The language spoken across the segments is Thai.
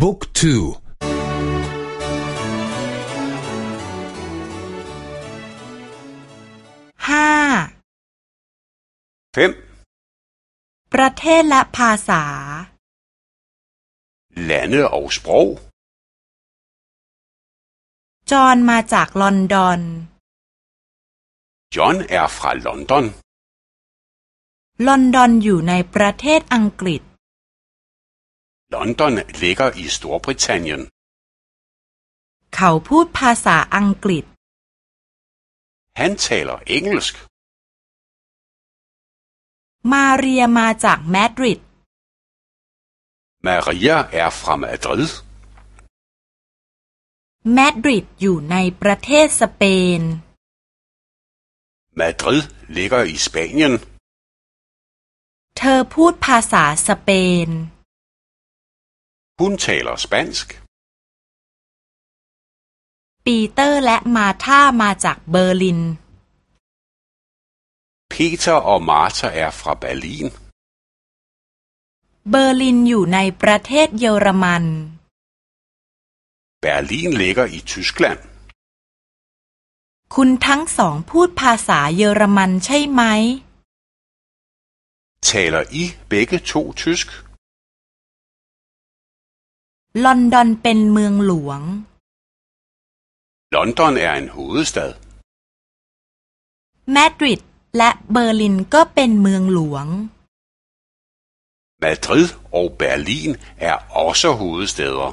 บุ๊กทูห้า fem ประเทศและภาษา lande og sprog จอห์นมาจากลอนดอน John er fra London ลอนดอนอยู่ในประเทศอังกฤษ London ligger i Storbritannien เขาพูดภาษาอังกฤษ Han taler engelsk มาเรียมาจากมาดริด Maria er fra Madrid มาดริดอยู่ในประเทศสเปน Madrid ligger i Spanien เธอพูดภาษาสเปน Hun taler spansk ปีเตอร์และมาร์ธามาจากเบอร์ลิน Peter og Martha er fra Berlin เบอร์ลินอยู่ในประเทศเยอรมัน Berlin ligger i Tyskland คุณทั้งสองพูดภาษาเยอรมันใช่ไหม Taler I begge to tysk ลอนดอนเป็นเมืองหลวง London er en hovedstad มาดริดและเบอร์ลินก็เป็นเมืองหลวง Madrid og Berlin er også hovedstæder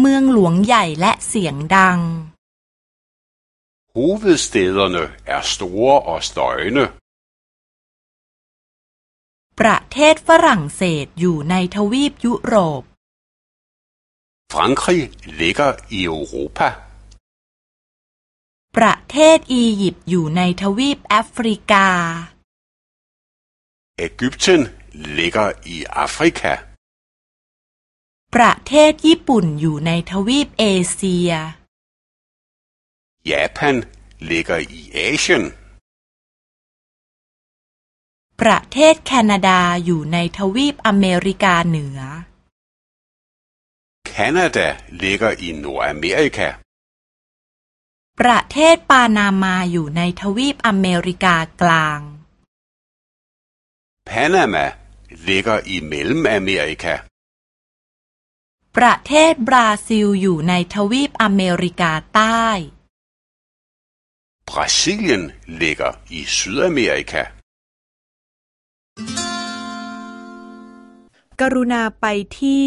เมืองหลวงใหญ่และเสียงดัง Hovedstæderne er store og støjende ประเทศฝรั่งเศสอยู่ในทวีปยุโรป Frankrig ligger i Europa ประเทศอียิปต์อยู่ในทวีปแอฟริกา Ægypten ligger i Afrika ประเทศญี่ปุ่นอยู่ในทวีปเอเชีย Japan ligger i Asien ประเทศแคนาดาอยู่ในทวีปอเมริกาเหนือ Canada ligger i Nordamerika ประเทศปานามาอยู่ในทวีปอเมริกากลาง Panama ligger i Mellemamerika ประเทศบราซิลอยู่ในทวีปอเมริกาใต้ Brasilien ligger i Sydamerika กรุณาไปที่